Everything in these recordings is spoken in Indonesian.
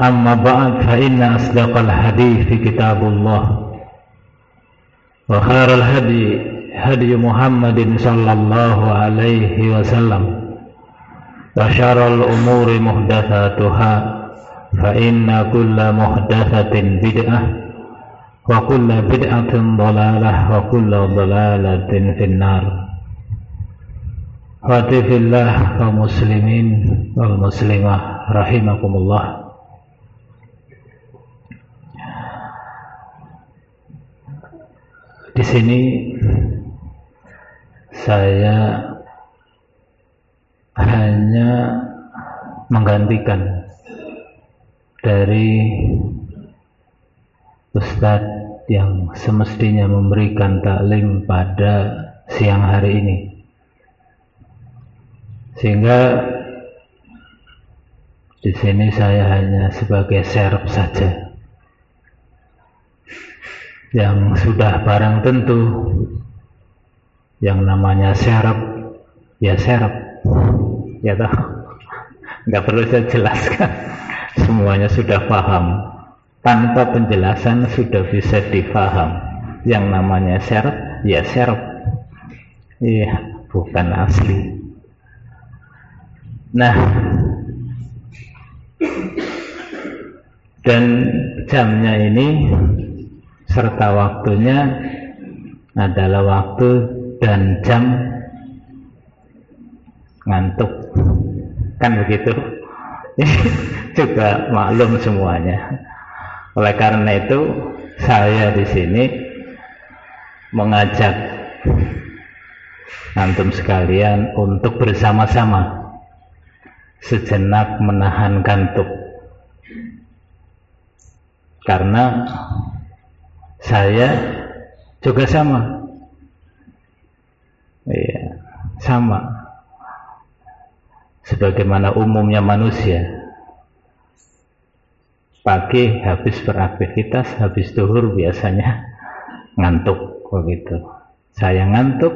أما بعد فإن أصدق الحديث كتاب الله وخير الهدي هدي محمد صلى الله عليه وسلم وشر الأمور محدثاتها فإن كل محدثة بدعة وكل بدعة ضلالة وكل ضلالة في النار Hati fillah kaum muslimin wal muslimah rahimakumullah Di sini saya hanya menggantikan dari Ustadz yang semestinya memberikan taklim pada siang hari ini. Sehingga di sini saya hanya sebagai serep saja yang sudah barang tentu. Yang namanya serap ya serap. Ya tahu nggak perlu saya jelaskan. Semuanya sudah paham. Tanpa penjelasan sudah bisa difaham. Yang namanya serap ya serap. Iya bukan asli. Nah. Dan jamnya ini serta waktunya adalah waktu dan jam ngantuk. Kan begitu? Juga maklum semuanya. Oleh karena itu saya di sini mengajak antum sekalian untuk bersama-sama sejenak menahan kantuk. Karena saya juga sama. Iya sama. Sebagaimana umumnya manusia. Pagi habis beraktivitas habis duhur biasanya ngantuk begitu. Saya ngantuk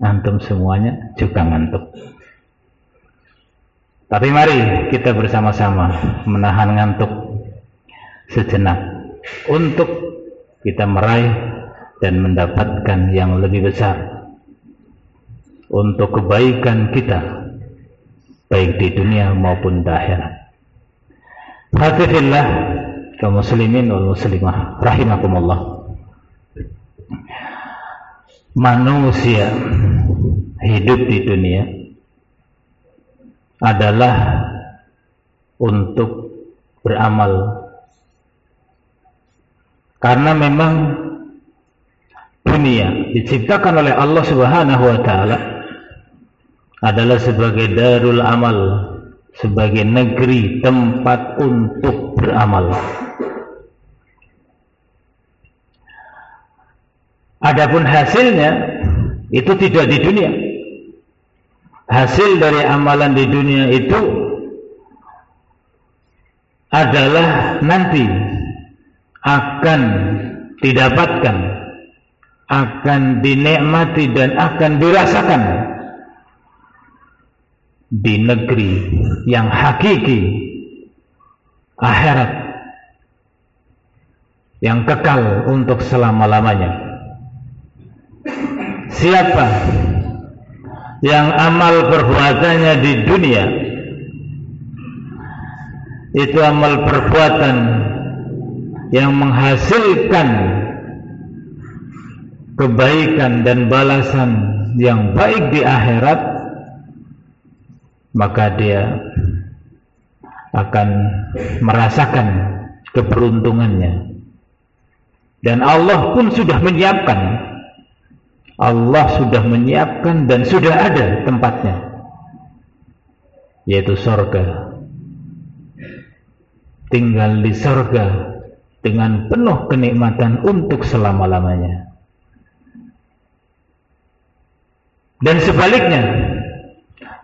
antum semuanya juga ngantuk. Tapi mari kita bersama-sama menahan ngantuk sejenak. Untuk kita meraih dan mendapatkan yang lebih besar untuk kebaikan kita baik di dunia maupun di akhirat. Hafizillah kaum muslimin wal muslimah rahimakumullah. Manusia hidup di dunia adalah untuk beramal karena memang dunia diciptakan oleh Allah Subhanahu wa taala adalah sebagai darul amal, sebagai negeri tempat untuk beramal. Adapun hasilnya itu tidak di dunia. Hasil dari amalan di dunia itu adalah nanti akan didapatkan, akan dinikmati dan akan dirasakan di negeri yang hakiki akhirat yang kekal untuk selama-lamanya. Siapa yang amal perbuatannya di dunia itu amal perbuatan yang menghasilkan kebaikan dan balasan yang baik di akhirat maka dia akan merasakan keberuntungannya. Dan Allah pun sudah menyiapkan. Allah sudah menyiapkan dan sudah ada tempatnya yaitu sorga. Tinggal di sorga dengan penuh kenikmatan untuk selama-lamanya. Dan sebaliknya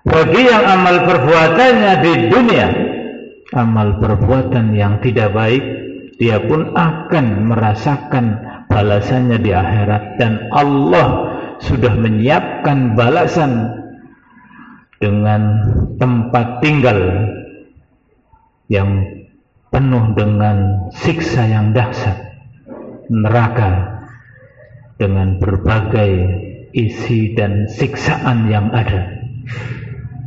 bagi yang amal perbuatannya di dunia amal perbuatan yang tidak baik dia pun akan merasakan balasannya di akhirat. Dan Allah sudah menyiapkan balasan dengan tempat tinggal yang penuh dengan siksa yang dahsyat neraka dengan berbagai isi dan siksaan yang ada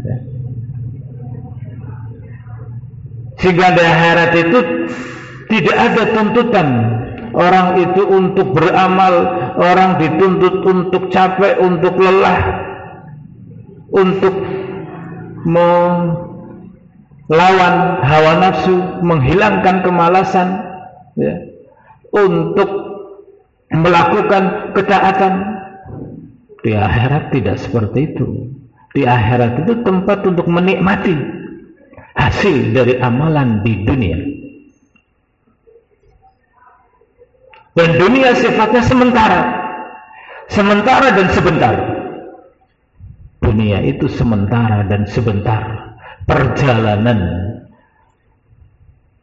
ya. sehingga di akhirat itu tidak ada tuntutan orang itu untuk beramal orang dituntut untuk capek untuk lelah untuk melawan hawa nafsu, menghilangkan kemalasan, ya, untuk melakukan ketaatan. Di akhirat tidak seperti itu. Di akhirat itu tempat untuk menikmati hasil dari amalan di dunia. Dan dunia sifatnya sementara. Sementara dan sebentar dunia itu sementara dan sebentar perjalanan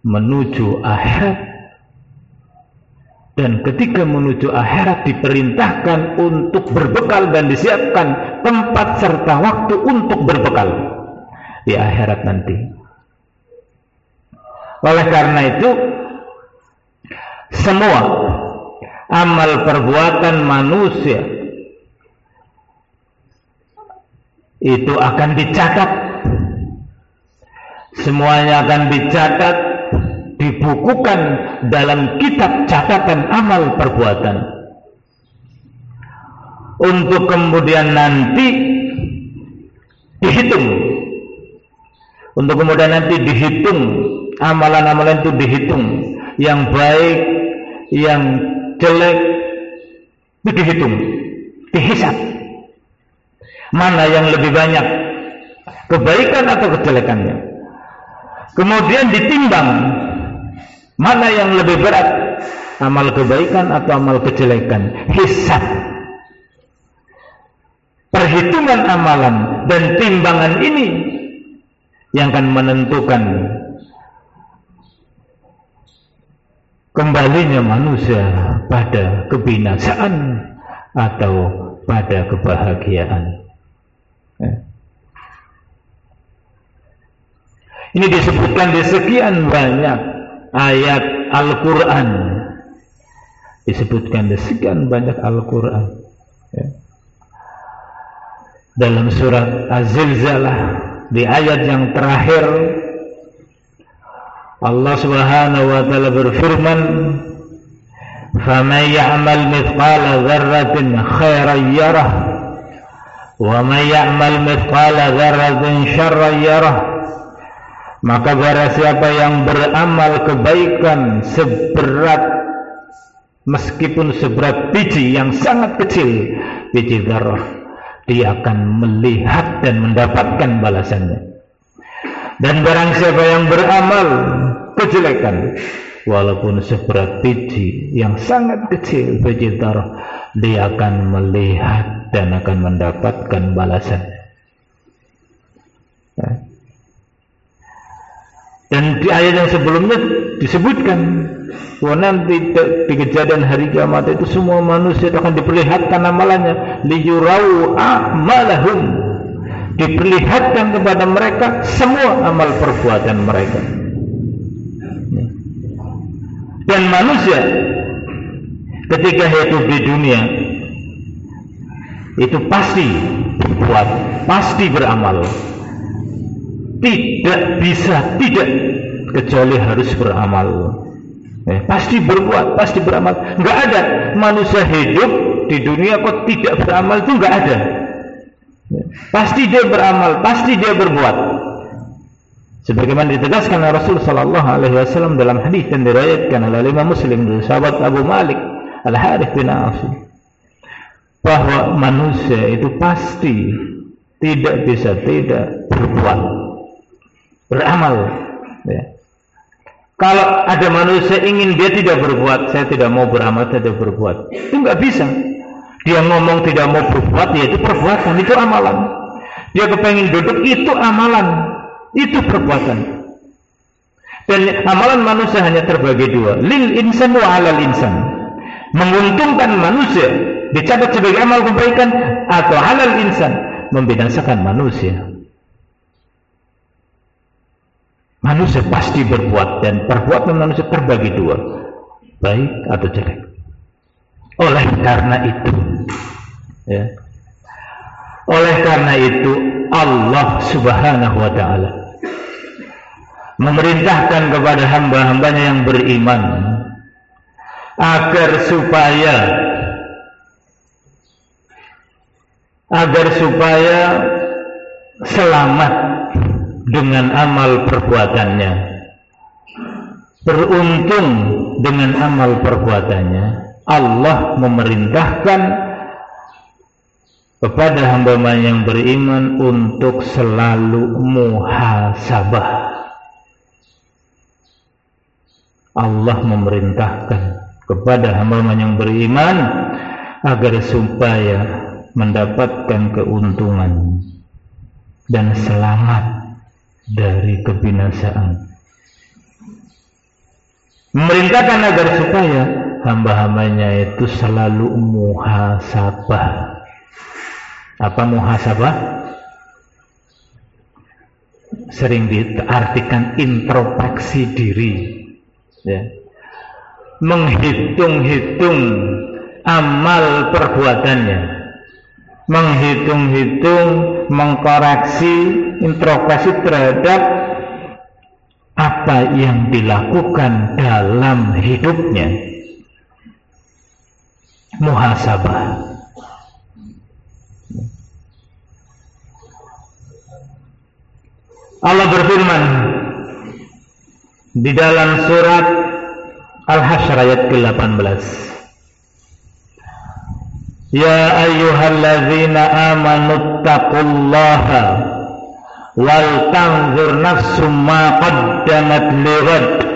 menuju akhirat. Dan ketika menuju akhirat diperintahkan untuk berbekal dan disiapkan tempat serta waktu untuk berbekal di akhirat nanti. Oleh karena itu semua amal perbuatan manusia itu akan dicatat semuanya akan dicatat dibukukan dalam kitab catatan amal perbuatan untuk kemudian nanti dihitung untuk kemudian nanti dihitung amalan-amalan itu dihitung yang baik yang jelek itu dihitung dihisap Mana yang lebih banyak? Kebaikan atau kejelekannya? Kemudian ditimbang mana yang lebih berat? Amal kebaikan atau amal kejelekan? Hisab. Perhitungan amalan dan timbangan ini yang akan menentukan kembalinya manusia pada kebinasaan atau pada kebahagiaan. Ya. Ini disebutkan di sekian banyak ayat Al-Quran. Disebutkan di sekian banyak Al-Quran. Ya. Dalam surat Az-Zilzalah di ayat yang terakhir Allah Subhanahu wa taala berfirman فَمَن يَعْمَلْ مِثْقَالَ ذَرَّةٍ خَيْرًا يَرَهُ وَمَنْ يَعْمَلْ مِثْقَالَ ذَرَّةٍ شَرًّا يَرَهُ maka barang siapa yang beramal kebaikan seberat meskipun seberat biji yang sangat kecil biji zarah dia akan melihat dan mendapatkan balasannya dan barang siapa yang beramal kejelekan walaupun seberat biji yang sangat kecil biji zarah dia akan melihat dan akan mendapatkan balasan. Ya. Dan di ayat yang sebelumnya disebutkan bahwa nanti di kejadian hari kiamat itu semua manusia akan diperlihatkan amalannya. Liyurau a'malahum. Diperlihatkan kepada mereka semua amal perbuatan mereka. Dan manusia ketika hidup di dunia itu pasti berbuat, pasti beramal. Tidak bisa tidak kecuali harus beramal. Ya, pasti berbuat, pasti beramal. Enggak ada manusia hidup di dunia kok tidak beramal itu enggak ada. Pasti dia beramal, pasti dia berbuat. Sebagaimana ditegaskan oleh Rasul sallallahu alaihi wasallam dalam hadis yang diriwayatkan oleh Imam Muslim dari sahabat Abu Malik Al Harith bin Auf bahwa manusia itu pasti tidak bisa tidak berbuat beramal ya. Kalau ada manusia ingin dia tidak berbuat, saya tidak mau beramal, tidak berbuat. Itu nggak bisa. Dia ngomong tidak mau berbuat, ya itu perbuatan, itu amalan. Dia kepengen duduk, itu amalan, itu perbuatan. Dan amalan manusia hanya terbagi dua, lil insan wa alal insan. Menguntungkan manusia dicatat sebagai amal kebaikan atau halal insan membinasakan manusia. Manusia pasti berbuat dan perbuatan manusia terbagi dua, baik atau jelek. Oleh karena itu, ya, oleh karena itu Allah Subhanahu Wa Taala memerintahkan kepada hamba-hambanya yang beriman agar supaya agar supaya selamat dengan amal perbuatannya. Beruntung dengan amal perbuatannya. Allah memerintahkan kepada hamba yang beriman untuk selalu muhasabah. Allah memerintahkan kepada hamba yang beriman agar supaya mendapatkan keuntungan dan selamat dari kebinasaan. Memerintahkan agar supaya hamba-hambanya itu selalu muhasabah. Apa muhasabah? Sering diartikan introspeksi diri. Ya. Menghitung-hitung amal perbuatannya menghitung-hitung, mengkoreksi, introspeksi terhadap apa yang dilakukan dalam hidupnya. Muhasabah. Allah berfirman di dalam surat Al-Hasyr ayat ke-18. يا أيها الذين آمنوا اتقوا الله ولتنظر نفس ما قدمت لغد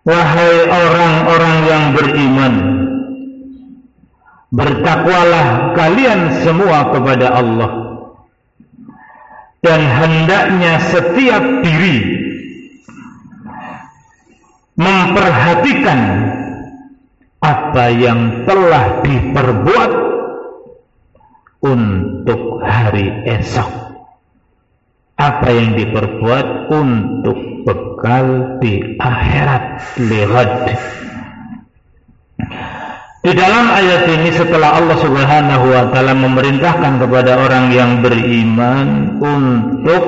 Wahai orang-orang yang beriman Bertakwalah kalian semua kepada Allah Dan hendaknya setiap diri Memperhatikan apa yang telah diperbuat untuk hari esok. Apa yang diperbuat untuk bekal di akhirat. Lewat di dalam ayat ini setelah Allah Subhanahu wa taala memerintahkan kepada orang yang beriman untuk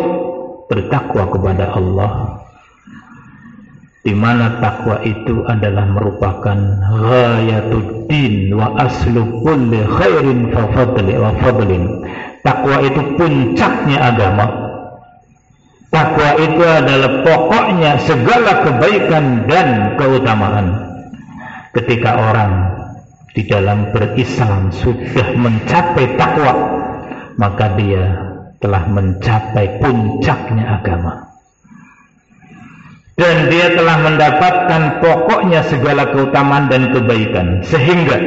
bertakwa kepada Allah di mana takwa itu adalah merupakan ghayatuddin wa aslu kulli khairin fa fadli wa fadlin. Takwa itu puncaknya agama. Takwa itu adalah pokoknya segala kebaikan dan keutamaan. Ketika orang di dalam berislam sudah mencapai takwa, maka dia telah mencapai puncaknya agama dan dia telah mendapatkan pokoknya segala keutamaan dan kebaikan. Sehingga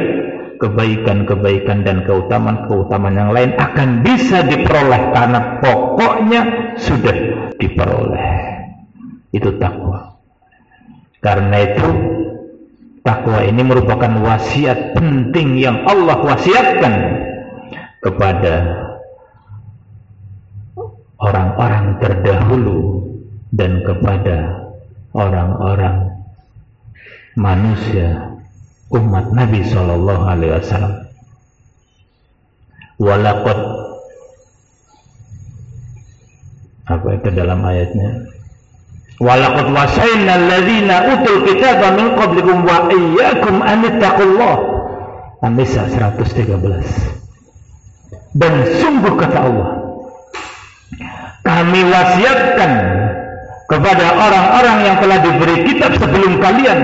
kebaikan-kebaikan dan keutamaan-keutamaan yang lain akan bisa diperoleh karena pokoknya sudah diperoleh. Itu takwa. Karena itu takwa ini merupakan wasiat penting yang Allah wasiatkan kepada orang-orang terdahulu dan kepada orang-orang manusia umat Nabi Shallallahu Alaihi Wasallam. Walakot apa itu dalam ayatnya? Walaqad wasayna alladhina utul kitaba min qablikum wa iyyakum an ittaqullah. An-Nisa 113. Dan sungguh kata Allah, kami wasiatkan kepada orang-orang yang telah diberi kitab sebelum kalian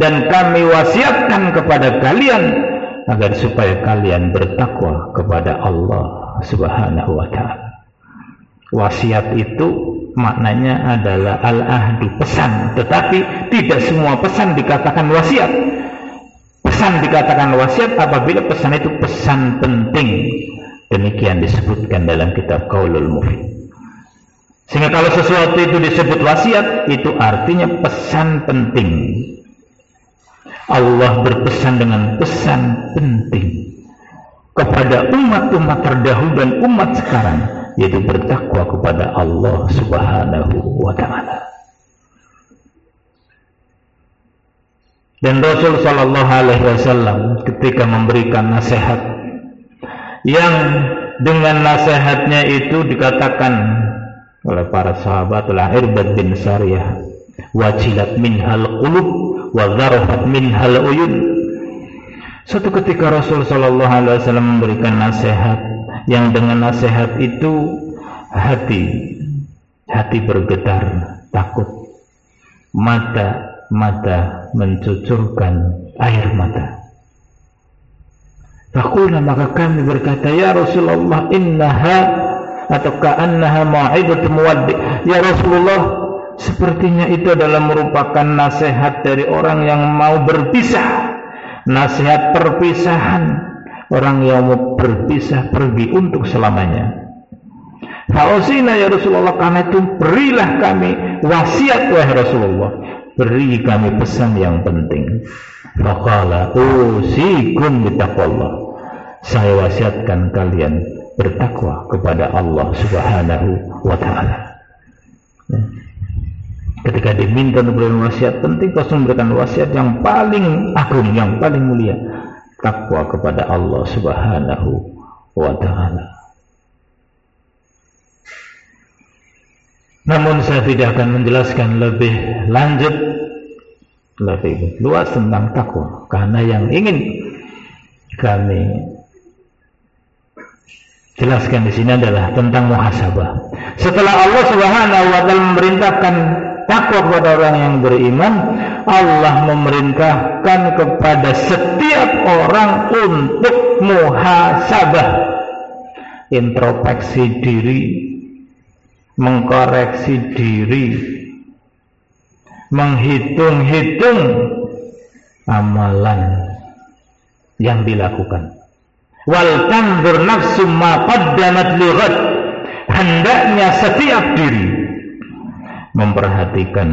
dan kami wasiatkan kepada kalian agar supaya kalian bertakwa kepada Allah Subhanahu wa taala. Wasiat itu maknanya adalah al-ahdu pesan, tetapi tidak semua pesan dikatakan wasiat. Pesan dikatakan wasiat apabila pesan itu pesan penting. Demikian disebutkan dalam kitab Qaulul Mufid. Sehingga kalau sesuatu itu disebut wasiat, itu artinya pesan penting. Allah berpesan dengan pesan penting kepada umat-umat terdahulu dan umat sekarang yaitu bertakwa kepada Allah Subhanahu wa taala. Dan Rasul sallallahu alaihi wasallam ketika memberikan nasihat yang dengan nasihatnya itu dikatakan oleh para sahabat lah Irbad bin Sariyah. Wajilat minhal qulub wa dharafat minhal uyun. Suatu ketika Rasul sallallahu alaihi wasallam memberikan nasihat yang dengan nasihat itu hati hati bergetar takut. Mata mata mencucurkan air mata. Fakulna maka kami berkata ya Rasulullah innaha atau ka'annaha ma'idatu muwaddi ya Rasulullah sepertinya itu adalah merupakan nasihat dari orang yang mau berpisah nasihat perpisahan orang yang mau berpisah pergi untuk selamanya. Fausina ya Rasulullah karena itu berilah kami wasiat wahai Rasulullah beri kami pesan yang penting. Faqala usikum bitaqwallah. Saya wasiatkan kalian bertakwa kepada Allah Subhanahu wa taala. Ya. Ketika diminta untuk memberikan wasiat penting, pasti memberikan wasiat yang paling agung, yang paling mulia takwa kepada Allah Subhanahu wa taala. Namun saya tidak akan menjelaskan lebih lanjut lebih luas tentang takwa karena yang ingin kami jelaskan di sini adalah tentang muhasabah. Setelah Allah Subhanahu wa taala memerintahkan takwa kepada orang yang beriman, Allah memerintahkan kepada setiap orang untuk muhasabah, introspeksi diri, mengkoreksi diri, menghitung-hitung amalan yang dilakukan. Wal tanzur nafsum ma qaddamat Hendaknya setiap diri memperhatikan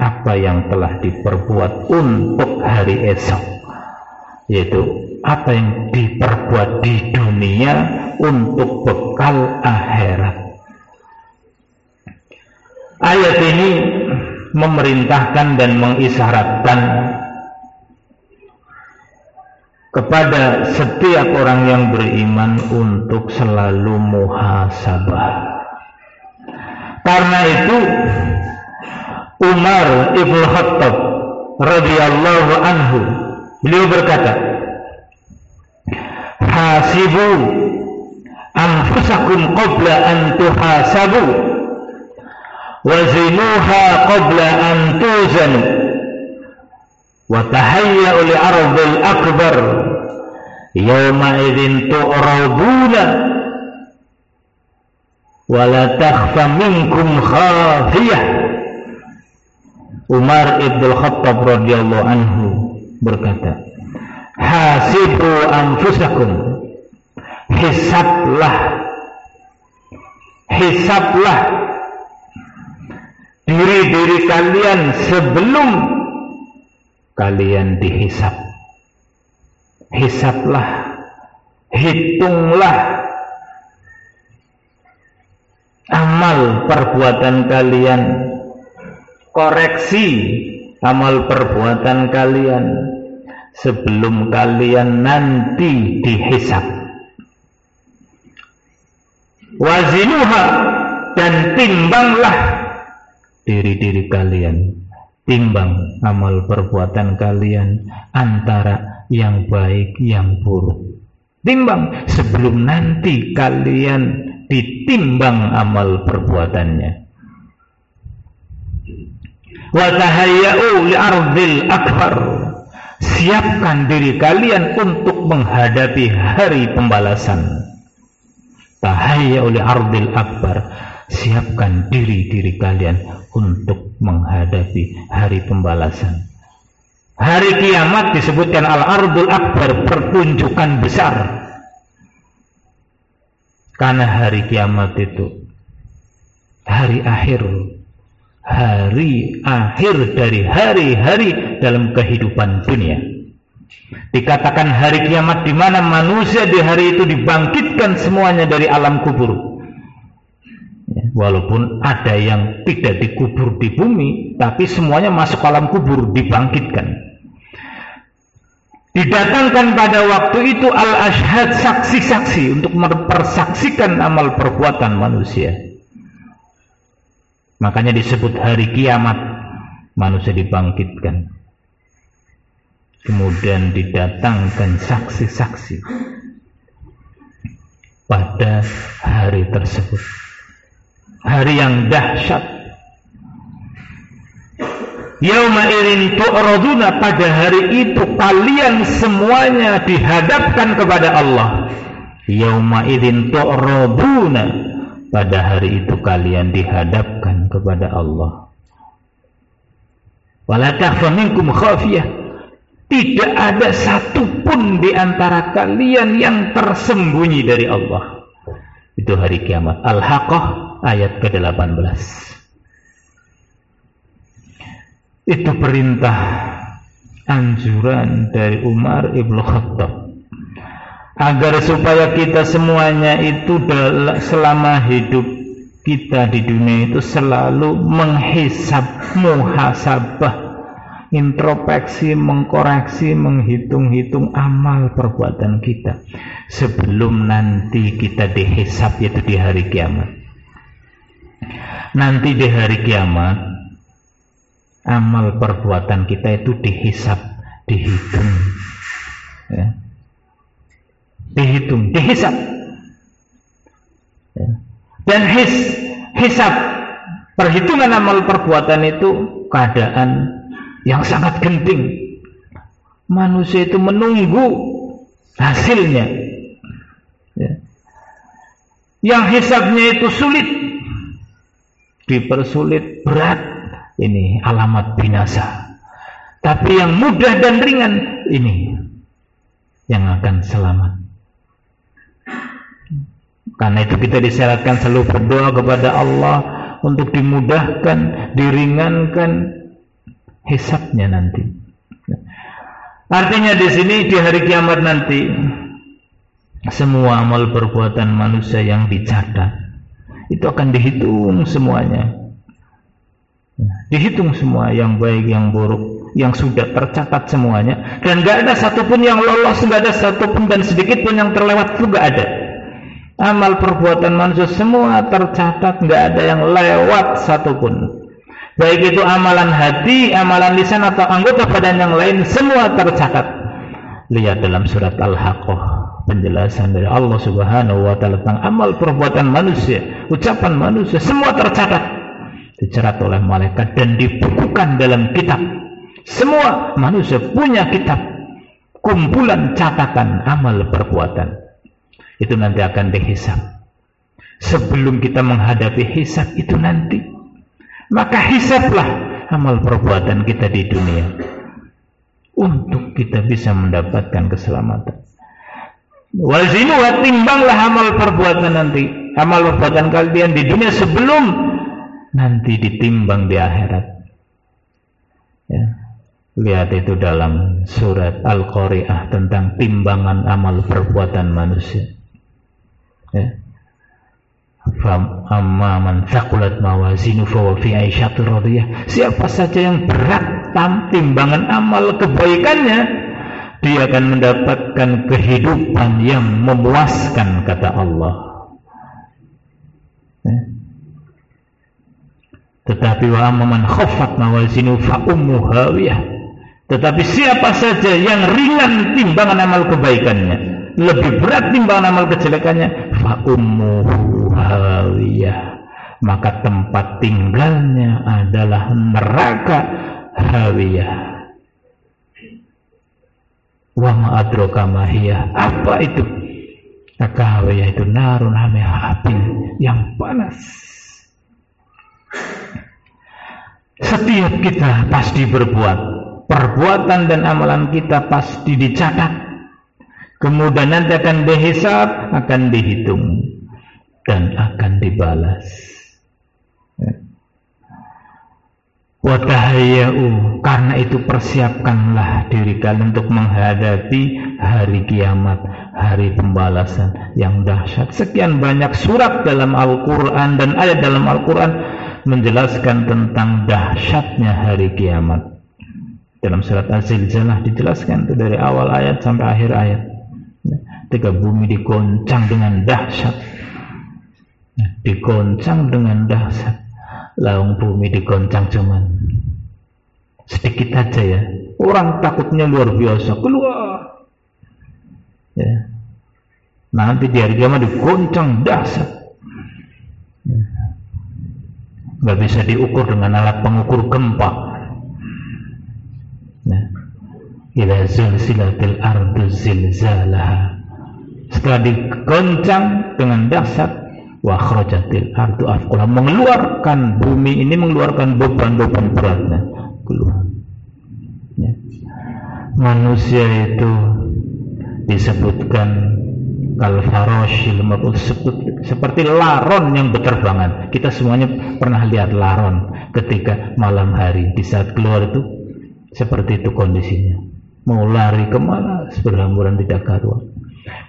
apa yang telah diperbuat untuk hari esok yaitu apa yang diperbuat di dunia untuk bekal akhirat. Ayat ini memerintahkan dan mengisyaratkan kepada setiap orang yang beriman untuk selalu muhasabah. Karena itu Umar ibn Khattab radhiyallahu anhu beliau berkata, "Hasibu anfusakum qabla an tuhasabu wazinuha qabla an tuzanu li ardil akbar yawma idzin tu'raduna wala takhfa minkum khafiyah Umar ibn Khattab radhiyallahu anhu berkata hasibu anfusakum. Hisablah hisablah diri-diri kalian sebelum kalian dihisab hisablah hitunglah. Amal perbuatan kalian. Koreksi amal perbuatan kalian sebelum kalian nanti dihisap. Wazinuha dan timbanglah diri-diri kalian. Timbang amal perbuatan kalian antara yang baik yang buruk. Timbang. Sebelum nanti kalian ditimbang amal perbuatannya. Wa tahayyau li akbar. Siapkan diri kalian untuk menghadapi hari pembalasan. Tahayyau li akbar. Siapkan diri-diri kalian untuk menghadapi hari pembalasan. Hari kiamat disebutkan Al-Ardul Akbar, pertunjukan besar. Karena hari kiamat itu hari akhir, hari akhir dari hari-hari dalam kehidupan dunia. Dikatakan hari kiamat di mana manusia di hari itu dibangkitkan semuanya dari alam kubur Walaupun ada yang tidak dikubur di bumi, tapi semuanya masuk alam kubur, dibangkitkan. Didatangkan pada waktu itu al-ashhad saksi-saksi untuk mempersaksikan amal perbuatan manusia. Makanya disebut hari kiamat manusia dibangkitkan. Kemudian didatangkan saksi-saksi pada hari tersebut hari yang dahsyat. Yauma irin tu'raduna pada hari itu kalian semuanya dihadapkan kepada Allah. Yauma irin tu'raduna pada hari itu kalian dihadapkan kepada Allah. Wala takhfa minkum khafiyah. Tidak ada satupun di antara kalian yang tersembunyi dari Allah. Itu hari kiamat. Al-Haqqah ayat ke-18. Itu perintah anjuran dari Umar Ibn Khattab. Agar supaya kita semuanya itu selama hidup kita di dunia itu selalu menghisap muhasabah introspeksi, mengkoreksi, menghitung-hitung amal perbuatan kita sebelum nanti kita dihisap yaitu di hari kiamat. Nanti di hari kiamat amal perbuatan kita itu dihisap, dihitung. Ya. Dihitung, dihisap. Ya. Dan his, hisap perhitungan amal perbuatan itu keadaan yang sangat genting. Manusia itu menunggu hasilnya. Ya. Yang hisapnya itu sulit dipersulit berat ini alamat binasa tapi yang mudah dan ringan ini yang akan selamat karena itu kita disyaratkan selalu berdoa kepada Allah untuk dimudahkan, diringankan hisapnya nanti. Artinya di sini di hari kiamat nanti semua amal perbuatan manusia yang dicatat itu akan dihitung semuanya. Ya, dihitung semua yang baik, yang buruk, yang sudah tercatat semuanya. Dan gak ada satupun yang lolos, gak ada satupun dan sedikit pun yang terlewat itu gak ada. Amal perbuatan manusia semua tercatat, gak ada yang lewat satupun. Baik itu amalan hati, amalan lisan atau anggota badan yang lain semua tercatat. Lihat dalam surat Al-Haqqah penjelasan dari Allah Subhanahu wa taala tentang amal perbuatan manusia, ucapan manusia semua tercatat dicerat oleh malaikat dan dibukukan dalam kitab. Semua manusia punya kitab kumpulan catatan amal perbuatan. Itu nanti akan dihisap. Sebelum kita menghadapi hisap itu nanti, maka hisaplah amal perbuatan kita di dunia untuk kita bisa mendapatkan keselamatan. Wazinu timbanglah amal perbuatan nanti. Amal perbuatan kalian di dunia sebelum nanti ditimbang di akhirat. Ya. Lihat itu dalam surat Al-Qari'ah tentang timbangan amal perbuatan manusia. Ya. Siapa saja yang berat timbangan amal kebaikannya, dia akan mendapatkan kehidupan yang memuaskan kata Allah. Ya. Tetapi wa amman khaffat mawazinu fa ummu hawiyah. Tetapi siapa saja yang ringan timbangan amal kebaikannya, lebih berat timbangan amal kejelekannya, fa ummu hawiyah. Maka tempat tinggalnya adalah neraka hawiyah. Wa ma adraka Apa itu? Neraka hawiyah itu narun api yang panas setiap kita pasti berbuat. Perbuatan dan amalan kita pasti dicatat. Kemudian nanti akan dihisap, akan dihitung dan akan dibalas. Ya. Watahayyau karena itu persiapkanlah diri kalian untuk menghadapi hari kiamat, hari pembalasan yang dahsyat. Sekian banyak surat dalam Al-Quran dan ayat dalam Al-Quran menjelaskan tentang dahsyatnya hari kiamat. Dalam surat Az-Zilzalah dijelaskan itu dari awal ayat sampai akhir ayat. Ketika bumi digoncang dengan dahsyat. Digoncang dengan dahsyat. Laung bumi digoncang cuman sedikit aja ya. Orang takutnya luar biasa. Keluar. Ya. Nanti di hari kiamat digoncang dahsyat nggak bisa diukur dengan alat pengukur gempa. Nah, ila zulzilatil ardu zilzalaha. Setelah digoncang dengan dahsyat wa khrajatil ardu afqala mengeluarkan bumi ini mengeluarkan beban-beban beratnya keluar. Ya. Manusia itu disebutkan seperti laron yang berterbangan. Kita semuanya pernah lihat laron ketika malam hari. Di saat keluar itu seperti itu kondisinya. Mau lari ke mana? Berhamburan tidak karuan.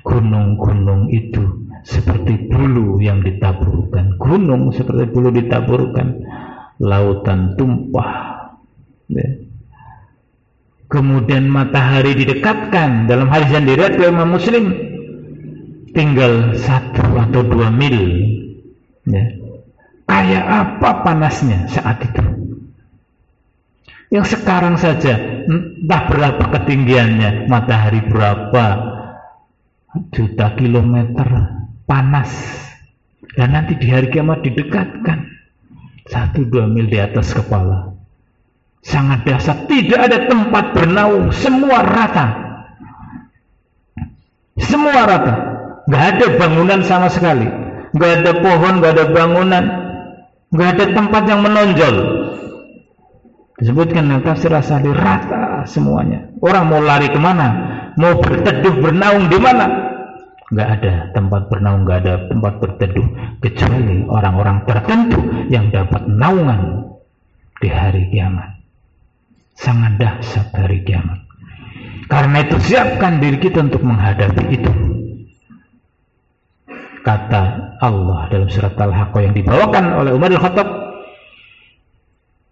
Gunung-gunung itu seperti bulu yang ditaburkan. Gunung seperti bulu ditaburkan. Lautan tumpah. Ya. kemudian matahari didekatkan. Dalam hadis yang diriwayatkan Imam Muslim tinggal satu atau dua mil. Ya. kayak apa panasnya saat itu? Yang sekarang saja entah berapa ketinggiannya matahari berapa juta kilometer panas. Dan nanti di hari kiamat didekatkan. Satu dua mil di atas kepala. Sangat dasar tidak ada tempat bernaung. Semua rata. Semua rata nggak ada bangunan sama sekali. Nggak ada pohon nggak ada bangunan. Nggak ada tempat yang menonjol. Disebutkan tafsir asali rata semuanya. Orang mau lari ke mana? Mau berteduh bernaung di mana? Nggak ada tempat bernaung nggak ada tempat berteduh. Kecuali orang-orang tertentu yang dapat naungan di hari kiamat. Sangat dahsyat hari kiamat. Karena itu siapkan diri kita untuk menghadapi itu kata Allah dalam surat Al-Haqqah yang dibawakan oleh Umar Al-Khattab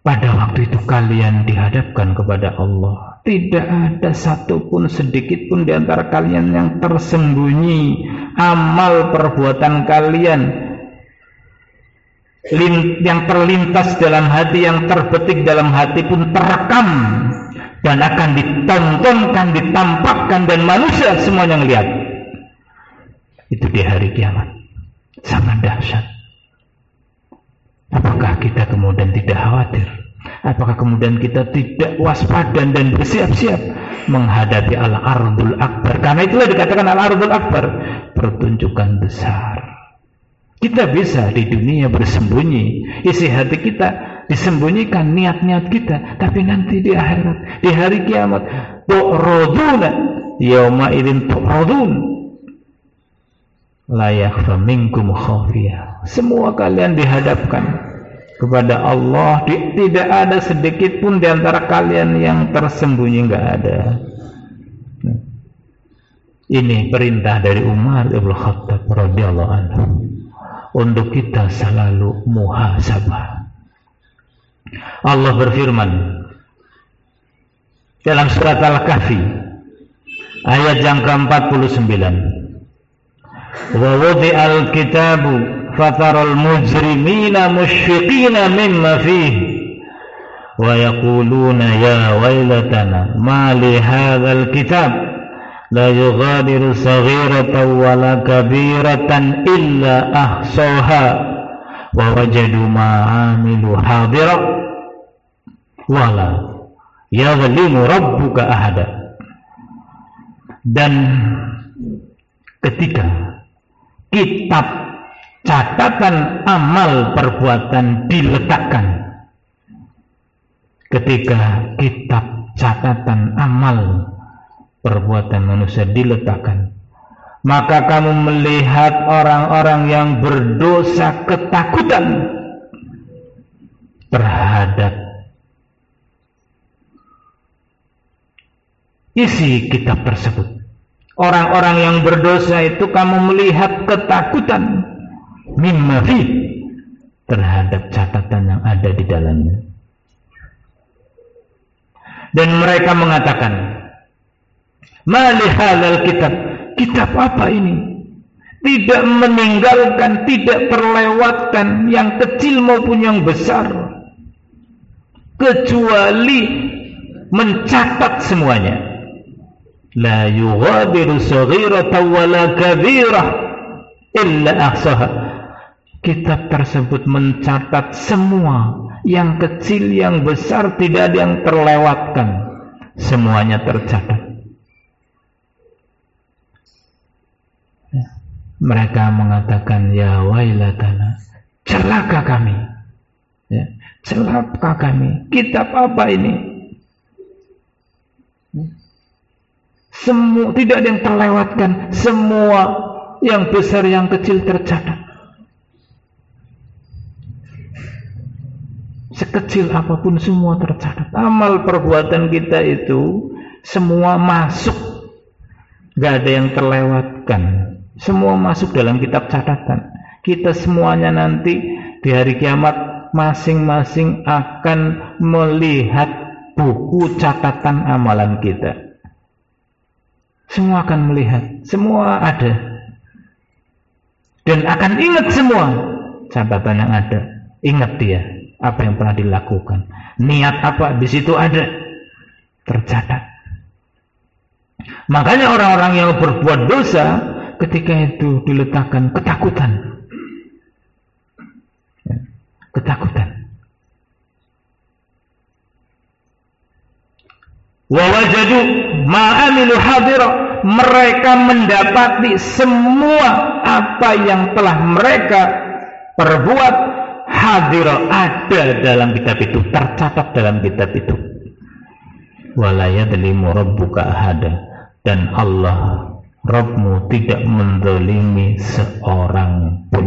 pada waktu itu kalian dihadapkan kepada Allah. Tidak ada satupun sedikit pun di antara kalian yang tersembunyi amal perbuatan kalian. Yang terlintas dalam hati yang terbetik dalam hati pun terekam dan akan ditontonkan ditampakkan dan manusia semuanya melihat itu di hari kiamat. Sangat dahsyat. Apakah kita kemudian tidak khawatir? Apakah kemudian kita tidak waspada dan bersiap-siap menghadapi al-ardul akbar? Karena itulah dikatakan al-ardul akbar pertunjukan besar. Kita bisa di dunia bersembunyi. Isi hati kita disembunyikan niat-niat kita. Tapi nanti di akhirat di hari kiamat tu'raduna yauma idzin tu'radun layak minkum khafiyah. Semua kalian dihadapkan kepada Allah. Tidak ada sedikit pun di antara kalian yang tersembunyi enggak ada. Ini perintah dari Umar Ibn Khattab radhiyallahu anhu untuk kita selalu muhasabah. Allah berfirman dalam surat Al-Kahfi ayat yang ke-49 wa wudi'al kitabu fataral mujrimina musyfiqina mimma fihi wa yaquluna ya wailatana ma li hadzal kitab la yughadiru saghiratan wala kabiratan illa ahsaha wa wajadu ma amilu hadira wala yadhlimu rabbuka ahada dan ketika kitab catatan amal perbuatan diletakkan. Ketika kitab catatan amal perbuatan manusia diletakkan maka kamu melihat orang-orang yang berdosa ketakutan terhadap isi kitab tersebut orang-orang yang berdosa itu kamu melihat ketakutan mimma terhadap catatan yang ada di dalamnya. Dan mereka mengatakan, "Mali halal kitab? Kitab apa ini? Tidak meninggalkan, tidak terlewatkan yang kecil maupun yang besar, kecuali mencatat semuanya." La yughadiru saghiratan wala kabirah illa ahsaha kitab tersebut mencatat semua yang kecil yang besar tidak ada yang terlewatkan. Semuanya tercatat. Mereka mengatakan ya wailatana celaka kami. Ya, celaka kami. Kitab apa ini Semua tidak ada yang terlewatkan, semua yang besar yang kecil tercatat. Sekecil apa pun semua tercatat. Amal perbuatan kita itu semua masuk. Gak ada yang terlewatkan. Semua masuk dalam kitab catatan. Kita semuanya nanti di hari kiamat masing-masing akan melihat buku catatan amalan kita. Semua akan melihat, semua ada. Dan akan ingat semua catatan yang ada. Ingat dia apa yang pernah dilakukan. Niat apa di situ ada tercatat. Makanya orang-orang yang berbuat dosa ketika itu diletakkan ketakutan. Ya, ketakutan. Wa wajadu ma'amilu hadira. Mereka mendapati semua apa yang telah mereka perbuat. Hadira ada dalam kitab itu tercatat dalam kitab itu. Walayadlimu rabbuka ahada. Dan Allah Rabbmu tidak mendolimi seorang pun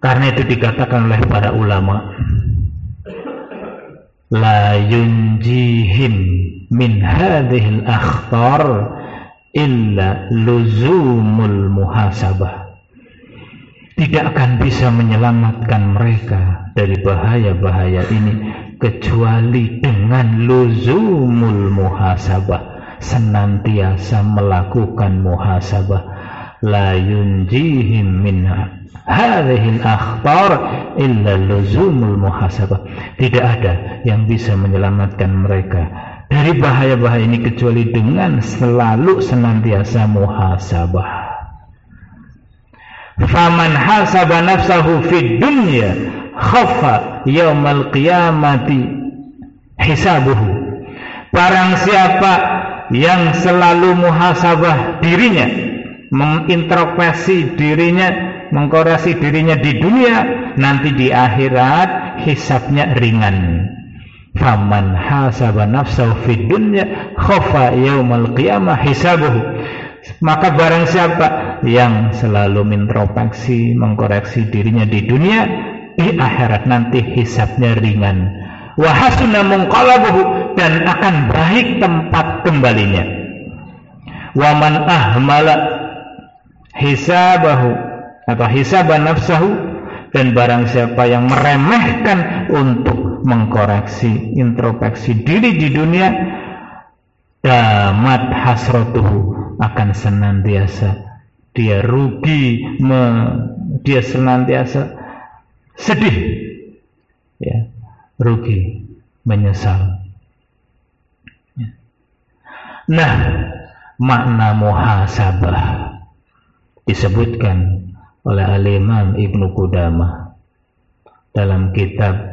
Karena itu dikatakan oleh para ulama la yunjihim min hadhil akhtar illa luzumul muhasabah. Tidak akan bisa menyelamatkan mereka dari bahaya-bahaya ini kecuali dengan luzumul muhasabah senantiasa melakukan muhasabah. La yunjihim min hadhil akhtar illa luzumul muhasabah. Tidak ada yang bisa menyelamatkan mereka dari bahaya-bahaya ini kecuali dengan selalu senantiasa muhasabah. Faman hasaba nafsahu fid dunya khafa yaumal qiyamati hisabuhu. Barang siapa yang selalu muhasabah dirinya, mengintrospeksi dirinya mengkoreksi dirinya di dunia nanti di akhirat hisabnya ringan. Faman hasaba nafsahu fid dunya khafa yaumal qiyamah hisabuhu. Maka barang siapa yang selalu introspeksi mengkoreksi dirinya di dunia di akhirat nanti hisabnya ringan. Wa hasuna munqalabuhu dan akan baik tempat kembalinya. Wa man ahmala hisabahu atau hisaban nafsahu. Dan barang siapa yang meremehkan untuk mengkoreksi introspeksi diri di dunia damat hasratuhu akan senantiasa dia rugi me, dia senantiasa sedih. Ya rugi menyesal. Ya. nah makna muhasabah disebutkan oleh Al-Imam Ibnu Qudamah. Dalam kitab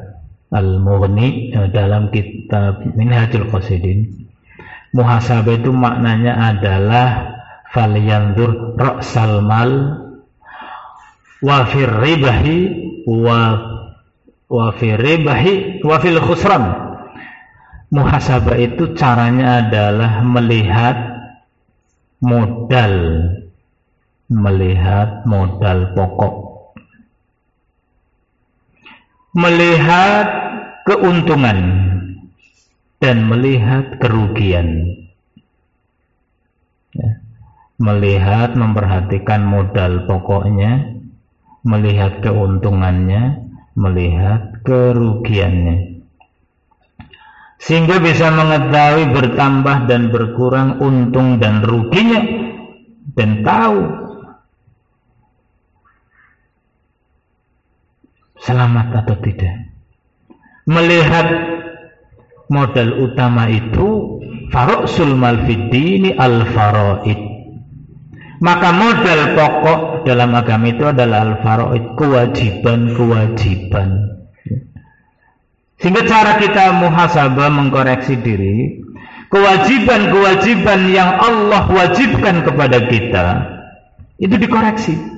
Al-Mughni eh, dalam kitab Minhajul Qasidin muhasabah itu maknanya adalah falyandur ra'sal mal wa fir ribahi wa wa fir ribahi wa fil khusran muhasabah itu caranya adalah melihat modal melihat modal pokok melihat keuntungan dan melihat kerugian. Ya. Melihat, memperhatikan modal pokoknya, melihat keuntungannya, melihat kerugiannya. Sehingga bisa mengetahui bertambah dan berkurang untung dan ruginya dan tahu selamat atau tidak. Melihat modal utama itu faroksul malfidini al faroid. Maka modal pokok dalam agama itu adalah al faroid kewajiban-kewajiban. Sehingga cara kita muhasabah mengkoreksi diri, kewajiban-kewajiban yang Allah wajibkan kepada kita itu dikoreksi.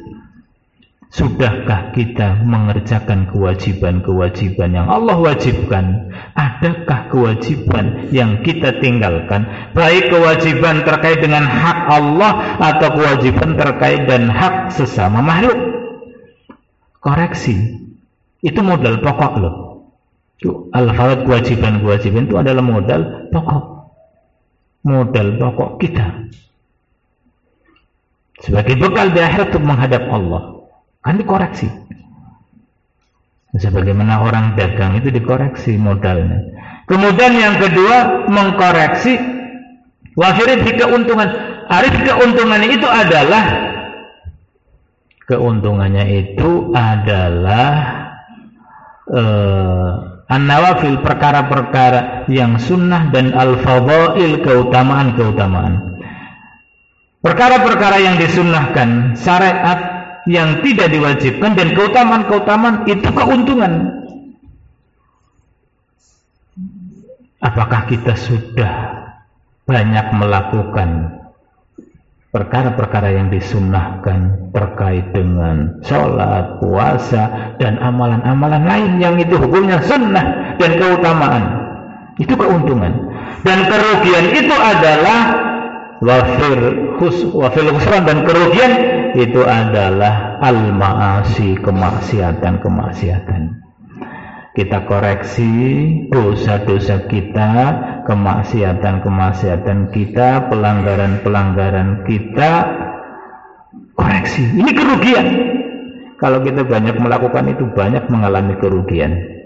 Sudahkah kita mengerjakan kewajiban-kewajiban yang Allah wajibkan? Adakah kewajiban yang kita tinggalkan? Baik kewajiban terkait dengan hak Allah atau kewajiban terkait dengan hak sesama makhluk. Koreksi. Itu modal pokok loh. Al-Farad kewajiban-kewajiban itu adalah modal pokok. Modal pokok kita. Sebagai bekal di akhirat untuk menghadap Allah. Kan dikoreksi. Sebagaimana orang dagang itu dikoreksi modalnya. Kemudian yang kedua mengkoreksi wafirid di keuntungan. Arif keuntungannya itu adalah keuntungannya itu adalah uh, an-nawafil perkara-perkara yang sunnah dan al-fadhail keutamaan-keutamaan. Perkara-perkara yang disunnahkan syariat yang tidak diwajibkan dan keutamaan-keutamaan itu keuntungan. Apakah kita sudah banyak melakukan perkara-perkara yang disunnahkan terkait dengan sholat, puasa, dan amalan-amalan lain yang itu hukumnya sunnah dan keutamaan. Itu keuntungan. Dan kerugian itu adalah wafir khus, wafil khusran dan kerugian itu adalah al-ma'asi, kemaksiatan-kemaksiatan. Kita koreksi dosa-dosa kita, kemaksiatan-kemaksiatan kita, pelanggaran-pelanggaran kita, koreksi. Ini kerugian. Kalau kita banyak melakukan itu banyak mengalami kerugian.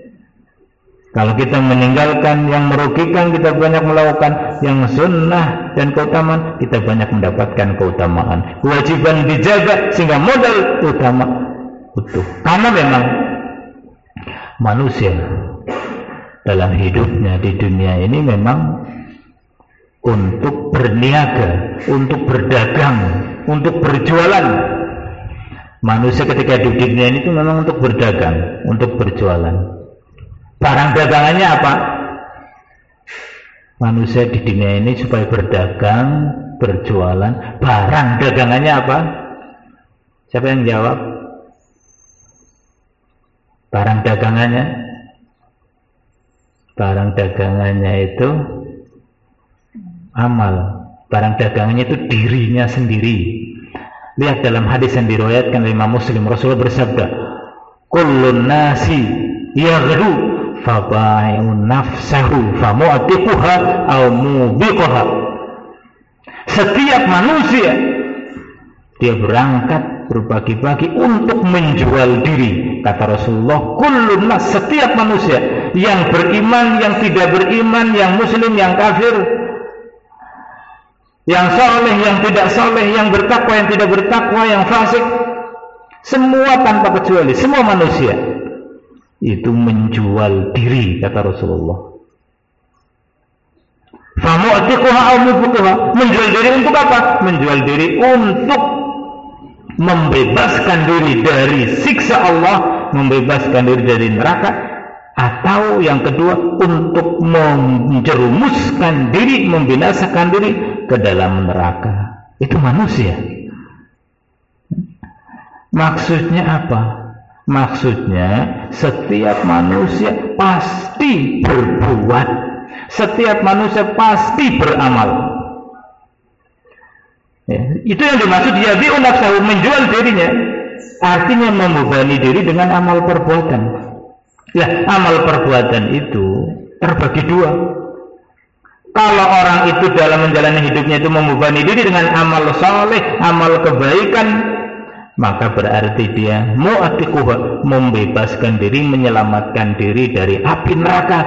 Kalau kita meninggalkan yang merugikan, kita banyak melakukan yang sunnah dan keutamaan, kita banyak mendapatkan keutamaan. Kewajiban dijaga sehingga modal utama utuh. Karena memang manusia dalam hidupnya di dunia ini memang untuk berniaga, untuk berdagang, untuk berjualan. Manusia ketika di dunia ini itu memang untuk berdagang, untuk berjualan. Barang dagangannya apa? Manusia di dunia ini supaya berdagang, berjualan. Barang dagangannya apa? Siapa yang jawab? Barang dagangannya? Barang dagangannya itu amal. Barang dagangannya itu dirinya sendiri. Lihat dalam hadis yang diriwayatkan oleh Imam Muslim Rasulullah bersabda, "Kullun nasi yaghdu nafsahu famu'tiquha setiap manusia dia berangkat berbagi-bagi untuk menjual diri. Kata Rasulullah kullun nas setiap manusia yang beriman yang tidak beriman yang muslim yang kafir Yang soleh, yang tidak soleh, yang bertakwa, yang tidak bertakwa, yang fasik, semua tanpa kecuali, semua manusia itu menjual diri kata Rasulullah. Menjual diri untuk apa? Menjual diri untuk membebaskan diri dari siksa Allah, membebaskan diri dari neraka, atau yang kedua untuk menjerumuskan diri, membinasakan diri ke dalam neraka. Itu manusia. Maksudnya apa? Maksudnya setiap manusia pasti berbuat. Setiap manusia pasti beramal. Ya, itu yang dimaksud ya bi nafsahu menjual dirinya. Artinya membebani diri dengan amal perbuatan. Ya, amal perbuatan itu terbagi dua. Kalau orang itu dalam menjalani hidupnya itu membebani diri dengan amal soleh, amal kebaikan, maka berarti dia mu'atiquha membebaskan diri menyelamatkan diri dari api neraka.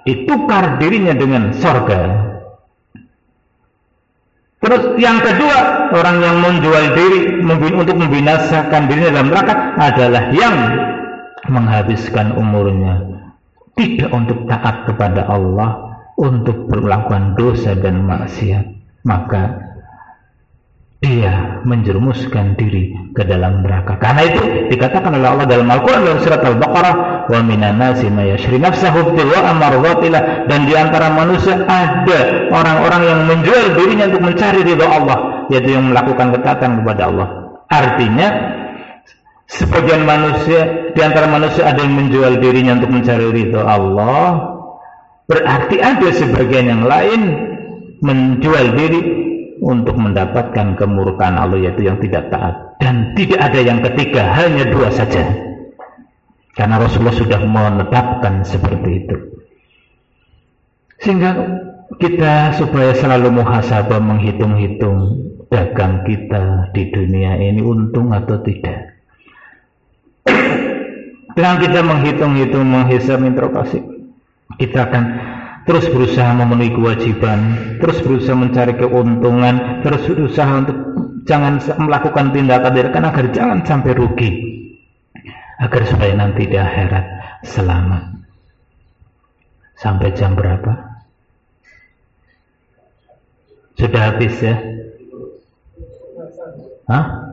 Ditukar dirinya dengan sorga. Terus yang kedua orang yang menjual diri untuk membinasakan dirinya dalam neraka adalah yang menghabiskan umurnya. Tidak untuk taat kepada Allah untuk melakukan dosa dan maksiat. Maka dia menjerumuskan diri ke dalam neraka. Karena itu dikatakan oleh Allah dalam Al-Qur'an dalam surat Al-Baqarah, "Wa minan nasi may yashri nafsahu ibtigha'a mardatillah." Dan di antara manusia ada orang-orang yang menjual dirinya untuk mencari ridha Allah, yaitu yang melakukan ketaatan kepada Allah. Artinya sebagian manusia di antara manusia ada yang menjual dirinya untuk mencari ridha Allah, berarti ada sebagian yang lain menjual diri untuk mendapatkan kemurkaan Allah yaitu yang tidak taat. Dan tidak ada yang ketiga hanya dua saja. Karena Rasulullah sudah menetapkan seperti itu. Sehingga kita supaya selalu muhasabah menghitung-hitung dagang kita di dunia ini untung atau tidak. Dengan kita menghitung-hitung menghisap introspeksi kita akan terus berusaha memenuhi kewajiban, terus berusaha mencari keuntungan, terus berusaha untuk jangan melakukan tindakan-tindakan agar jangan sampai rugi, agar supaya nanti di akhirat selamat. Sampai jam berapa? Sudah habis ya? Hah?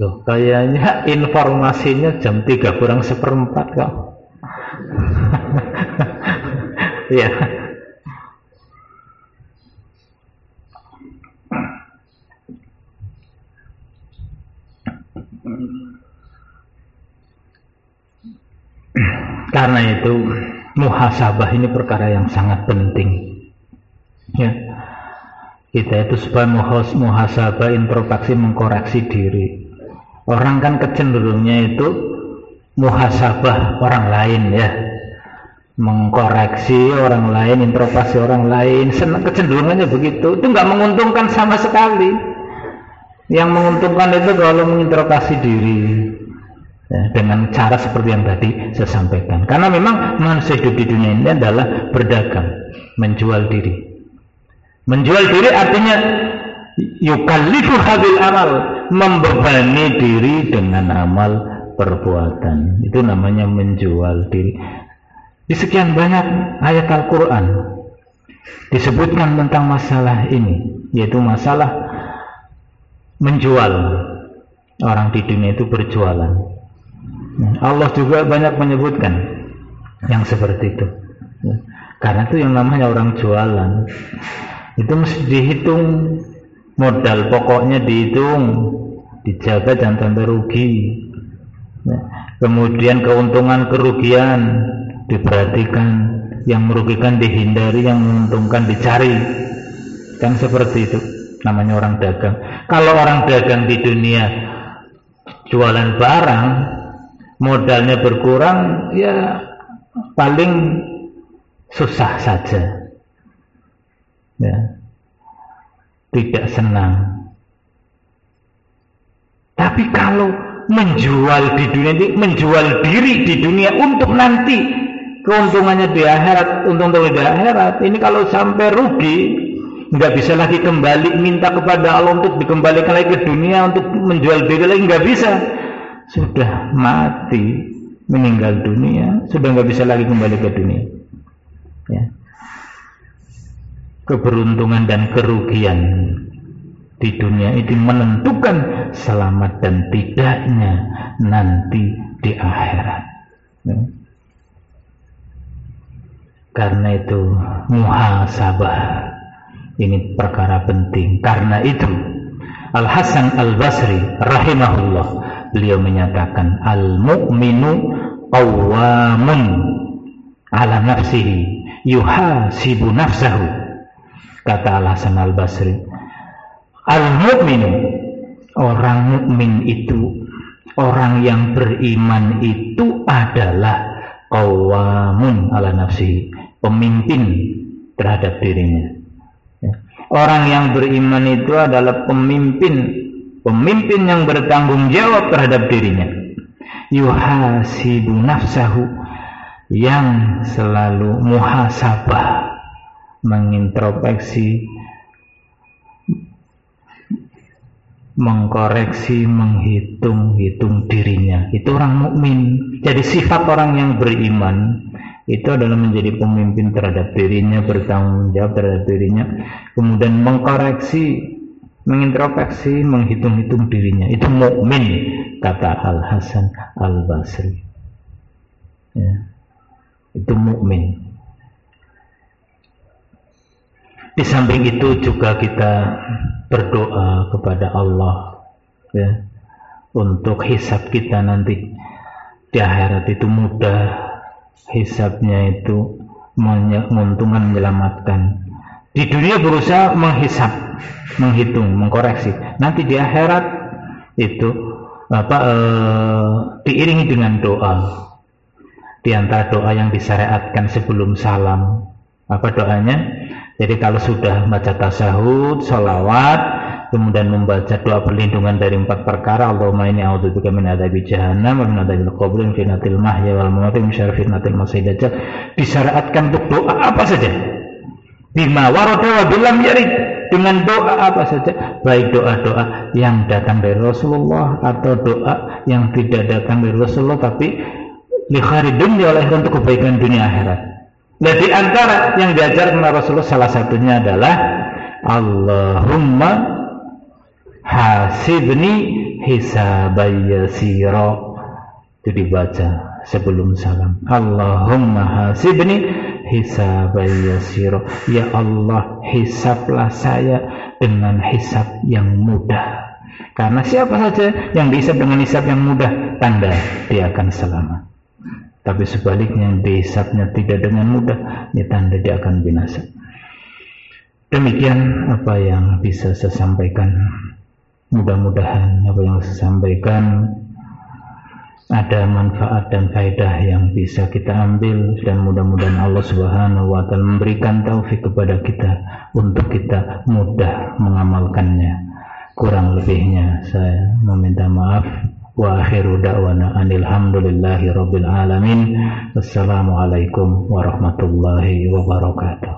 Loh, kayaknya informasinya jam 3 kurang seperempat kok. Iya. Karena itu muhasabah ini perkara yang sangat penting. Ya. Kita itu supaya muhasabah introspeksi mengkoreksi diri. Orang kan kecenderungnya itu muhasabah orang lain ya mengkoreksi orang lain, introspeksi orang lain, kecenderungannya begitu. Itu nggak menguntungkan sama sekali. Yang menguntungkan itu kalau mengintrospeksi diri ya, dengan cara seperti yang tadi saya sampaikan. Karena memang manusia hidup di dunia ini adalah berdagang, menjual diri. Menjual diri artinya yukallifu hadil amal, membebani diri dengan amal perbuatan. Itu namanya menjual diri. Di sekian banyak ayat Al-Quran disebutkan tentang masalah ini, yaitu masalah menjual. Orang di dunia itu berjualan. Allah juga banyak menyebutkan yang seperti itu. Karena itu yang namanya orang jualan. Itu mesti dihitung. Modal pokoknya dihitung. Dijaga jangan sampai rugi. Kemudian keuntungan kerugian diperhatikan. Yang merugikan dihindari yang menguntungkan dicari. Kan seperti itu namanya orang dagang. Kalau orang dagang di dunia jualan barang modalnya berkurang ya paling susah saja. Ya. Tidak senang. Tapi kalau menjual di dunia ini menjual diri di dunia untuk nanti keuntungannya di akhirat untung di akhirat ini kalau sampai rugi nggak bisa lagi kembali minta kepada Allah untuk dikembalikan lagi ke dunia untuk menjual diri lagi nggak bisa sudah mati meninggal dunia sudah nggak bisa lagi kembali ke dunia ya. keberuntungan dan kerugian di dunia itu menentukan selamat dan tidaknya nanti di akhirat ya. karena itu muhasabah ini perkara penting. Karena itu Al Hasan Al Basri rahimahullah beliau menyatakan al mu'minu qawwamun ala nafsihi yuhasibu nafsahu. Kata Hasan Al Basri al mu'minu orang mukmin itu orang yang beriman itu adalah qawamun ala nafsihi pemimpin terhadap dirinya. Orang yang beriman itu adalah pemimpin, pemimpin yang bertanggung jawab terhadap dirinya. Yuhasibu nafsahu yang selalu muhasabah, mengintrospeksi, mengkoreksi, menghitung-hitung dirinya. Itu orang mukmin. Jadi sifat orang yang beriman itu adalah menjadi pemimpin terhadap dirinya, bertanggung jawab terhadap dirinya, kemudian mengkoreksi, mengintrospeksi, menghitung-hitung dirinya. Itu mukmin kata Al Hasan Al Basri. Ya. Itu mukmin. Di samping itu juga kita berdoa kepada Allah ya untuk hisab kita nanti di akhirat itu mudah hisabnya itu menguntungkan menyelamatkan di dunia berusaha menghisap menghitung mengkoreksi. Nanti di akhirat itu apa e, diiringi dengan doa. Di antara doa yang disyariatkan sebelum salam. Apa doanya? Jadi kalau sudah baca tasahud, salawat kemudian membaca doa perlindungan dari empat perkara Allahumma inni a'udzubika min adzabi jahannam wa min adzabil qabr wa fitnatil mahya wal mamat wa min disyariatkan untuk doa apa saja bima warada wa bilam yarid. Dengan doa apa saja. Baik doa-doa yang datang dari Rasulullah atau doa yang tidak datang dari Rasulullah tapi li dunia oleh untuk kebaikan dunia akhirat. Nah di antara yang diajarkan Rasulullah salah satunya adalah Allahumma hasibni hisabayasiro itu dibaca sebelum salam. Allahumma hasibni hisabayasiro ya Allah hisaplah saya dengan hisap yang mudah. Karena siapa saja yang dihisap dengan hisap yang mudah tanda dia akan selamat. Tapi sebaliknya yang dihisapnya tidak dengan mudah ini tanda dia akan binasa. Demikian apa yang bisa saya sampaikan. Mudah-mudahan apa yang saya sampaikan ada manfaat dan faedah yang bisa kita ambil dan mudah-mudahan Allah Subhanahu wa taala memberikan taufik kepada kita untuk kita mudah mengamalkannya. Kurang lebihnya saya meminta maaf. Wa akhiru da'wana anil hamdulillahi rabbil alamin. Wassalamualaikum warahmatullahi wabarakatuh.